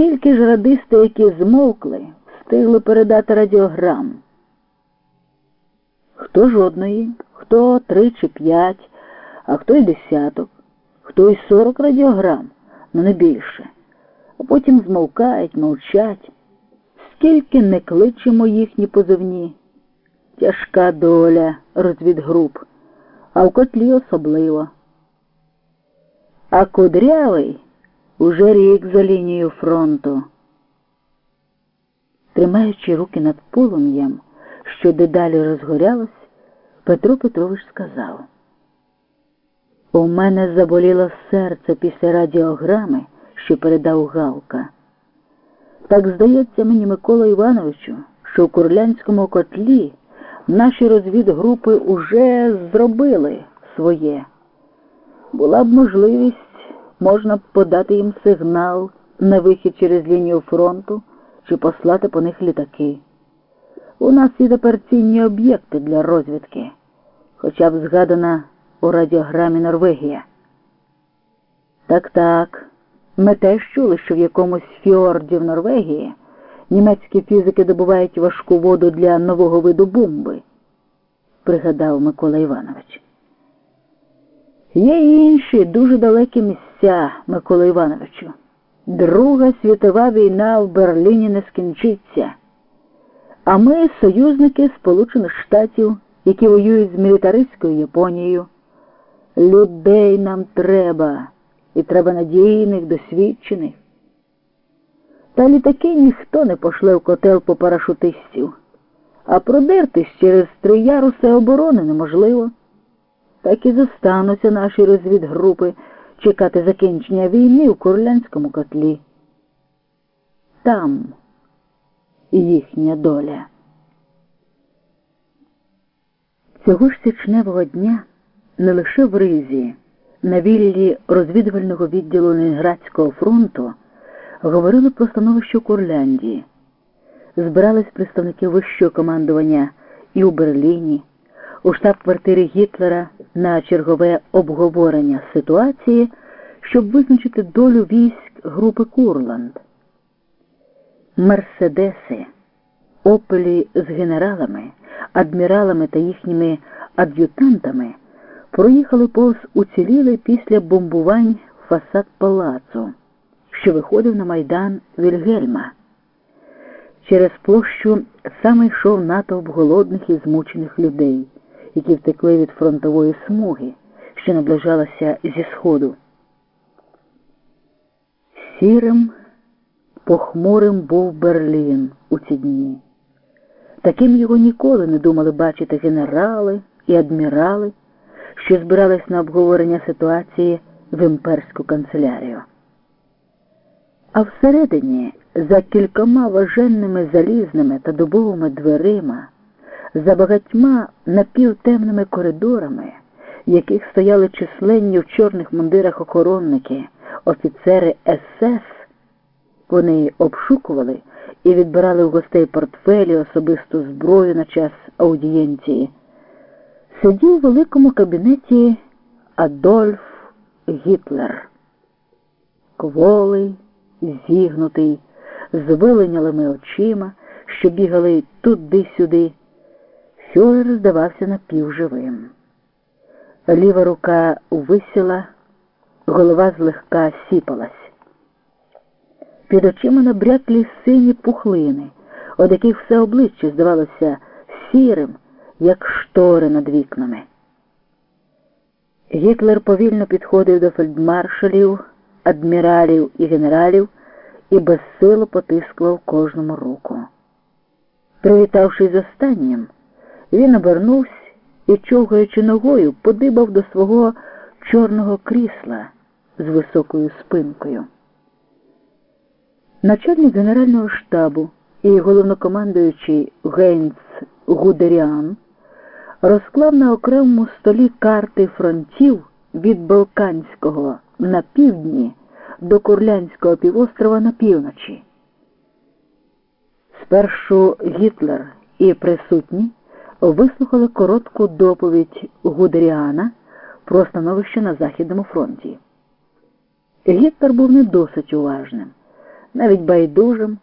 Скільки ж радисти, які змовкли, встигли передати радіограм? Хто жодної, хто три чи п'ять, а хто й десяток, хто й сорок радіограм, ну не більше. А потім змовкають, мовчать. Скільки не кличемо їхні позивні. Тяжка доля розвідгруп, а в котлі особливо. А кудрявий уже рік за лінією фронту. Тримаючи руки над полум'ям, що дедалі розгорялось, Петро Петрович сказав. У мене заболіло серце після радіограми, що передав Галка. Так здається мені, Микола Івановичу, що в Курлянському котлі наші розвідгрупи уже зробили своє. Була б можливість, можна б подати їм сигнал на вихід через лінію фронту чи послати по них літаки. У нас є тепер цінні об'єкти для розвідки, хоча б згадана у радіограмі Норвегія. Так так. Ми теж чули, що в якомусь фіорді в Норвегії німецькі фізики добувають важку воду для нового виду бомби, пригадав Микола Іванович. Є й інші дуже далекі місця, Микола Івановичу. Друга світова війна в Берліні не скінчиться. А ми союзники Сполучених Штатів, які воюють з мілітаристською Японією. Людей нам треба, і треба надійних, досвідчених. Та літаки ніхто не пошле в котел по парашутистів, а продертись через три яруси оборони неможливо. Так і зостануться наші розвідгрупи чекати закінчення війни в Курлянському котлі. Там їхня доля. Цього ж січневого дня не лише в Ризі, на віллі розвідувального відділу Ленінградського фронту говорили про становище у Курляндії. Збирались представники вищого командування і у Берліні, у штаб-квартирі Гітлера на чергове обговорення ситуації, щоб визначити долю військ групи Курланд. Мерседеси, опелі з генералами, адміралами та їхніми ад'ютантами проїхали повз уцілілий після бомбувань фасад палацу, що виходив на майдан Вільгельма. Через площу саме йшов натовп голодних і змучених людей, які втекли від фронтової смуги, що наближалася зі сходу. Сірим, похмурим був Берлін у ці дні. Таким його ніколи не думали бачити генерали і адмірали, що збирались на обговорення ситуації в імперську канцелярію. А всередині, за кількома важенними залізними та дубовими дверима, за багатьма напівтемними коридорами, в яких стояли численні в чорних мундирах охоронники, офіцери СС, вони обшукували і відбирали у гостей портфелі особисту зброю на час аудієнції. Сидів у великому кабінеті Адольф Гітлер, кволий, зігнутий, з виленялими очима, що бігали туди-сюди. Фюрер здавався напівживим. Ліва рука висіла, голова злегка сіпалась. Під очима набряклі сині пухлини, од яких все обличчя здавалося сірим, як штори над вікнами. Гітлер повільно підходив до фельдмаршалів, адміралів і генералів і безсило потискував кожному руку. Привітавшись з останнім, він обернувся і, човгаючи ногою, подибав до свого чорного крісла з високою спинкою. Начальник Генерального штабу і головнокомандуючий Гейнц Гудеріан розклав на окремому столі карти фронтів від Балканського на півдні до Курлянського півострова на півночі. Спершу Гітлер і присутні вислухали коротку доповідь Гудеріана про становище на Західному фронті. Гітлер був не досить уважним. навіть байдужим.